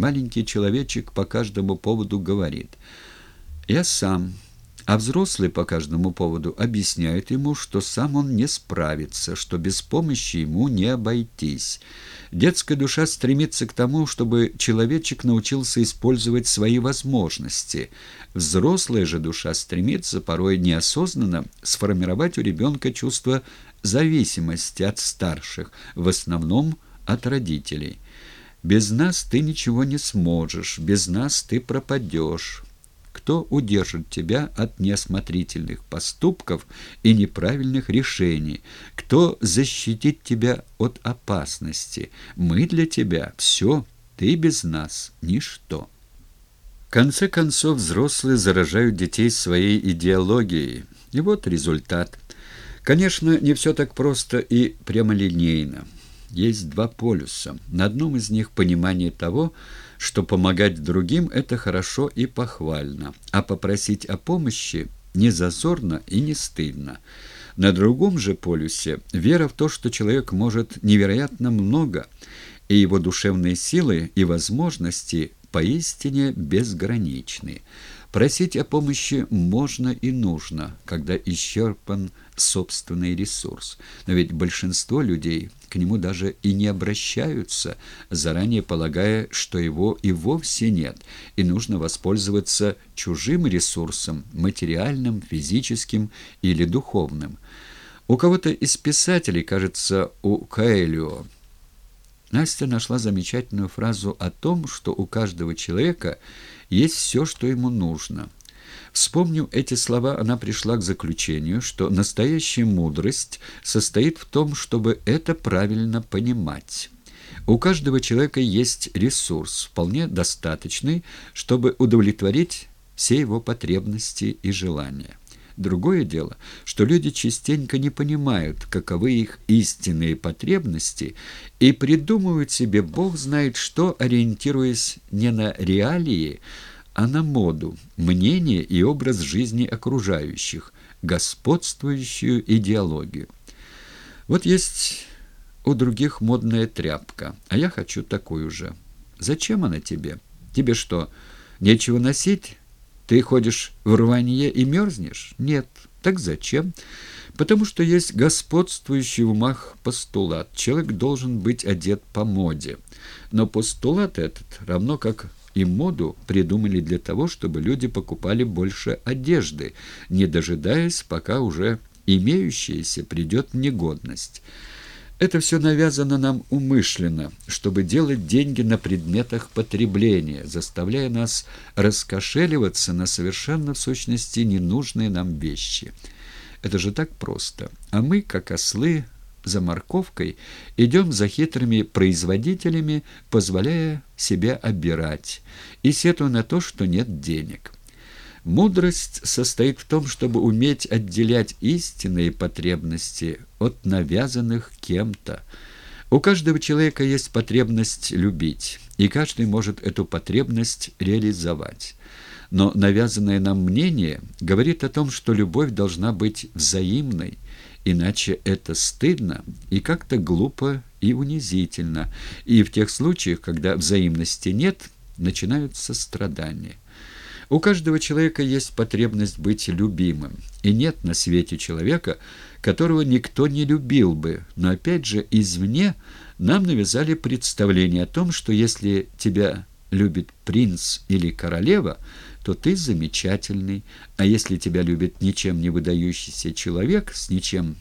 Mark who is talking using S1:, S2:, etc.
S1: маленький человечек по каждому поводу говорит «Я сам», а взрослые по каждому поводу объясняют ему, что сам он не справится, что без помощи ему не обойтись. Детская душа стремится к тому, чтобы человечек научился использовать свои возможности. Взрослая же душа стремится, порой неосознанно, сформировать у ребенка чувство зависимости от старших, в основном от родителей. «Без нас ты ничего не сможешь, без нас ты пропадешь». Кто удержит тебя от неосмотрительных поступков и неправильных решений? Кто защитит тебя от опасности? Мы для тебя все, ты без нас ничто. В конце концов, взрослые заражают детей своей идеологией. И вот результат. Конечно, не все так просто и прямолинейно. Есть два полюса. На одном из них понимание того, что помогать другим – это хорошо и похвально, а попросить о помощи не зазорно и не стыдно. На другом же полюсе вера в то, что человек может невероятно много, и его душевные силы и возможности поистине безграничны. Просить о помощи можно и нужно, когда исчерпан собственный ресурс. Но ведь большинство людей к нему даже и не обращаются, заранее полагая, что его и вовсе нет, и нужно воспользоваться чужим ресурсом, материальным, физическим или духовным. У кого-то из писателей, кажется, у Каэлио, Настя нашла замечательную фразу о том, что у каждого человека есть все, что ему нужно. Вспомнив эти слова, она пришла к заключению, что настоящая мудрость состоит в том, чтобы это правильно понимать. У каждого человека есть ресурс, вполне достаточный, чтобы удовлетворить все его потребности и желания. Другое дело, что люди частенько не понимают, каковы их истинные потребности, и придумывают себе бог знает что, ориентируясь не на реалии, а на моду, мнение и образ жизни окружающих, господствующую идеологию. Вот есть у других модная тряпка, а я хочу такую же. Зачем она тебе? Тебе что, нечего носить? Ты ходишь в рванье и мерзнешь? Нет. Так зачем? Потому что есть господствующий в умах постулат. Человек должен быть одет по моде. Но постулат этот, равно как и моду, придумали для того, чтобы люди покупали больше одежды, не дожидаясь, пока уже имеющаяся придет негодность. Это все навязано нам умышленно, чтобы делать деньги на предметах потребления, заставляя нас раскошеливаться на совершенно в сущности ненужные нам вещи. Это же так просто. А мы, как ослы, за морковкой, идем за хитрыми производителями, позволяя себя обирать, и сетуя на то, что нет денег. Мудрость состоит в том, чтобы уметь отделять истинные потребности от навязанных кем-то. У каждого человека есть потребность любить, и каждый может эту потребность реализовать. Но навязанное нам мнение говорит о том, что любовь должна быть взаимной, иначе это стыдно и как-то глупо и унизительно, и в тех случаях, когда взаимности нет, начинаются страдания. У каждого человека есть потребность быть любимым, и нет на свете человека, которого никто не любил бы, но опять же извне нам навязали представление о том, что если тебя любит принц или королева, то ты замечательный, а если тебя любит ничем не выдающийся человек с ничем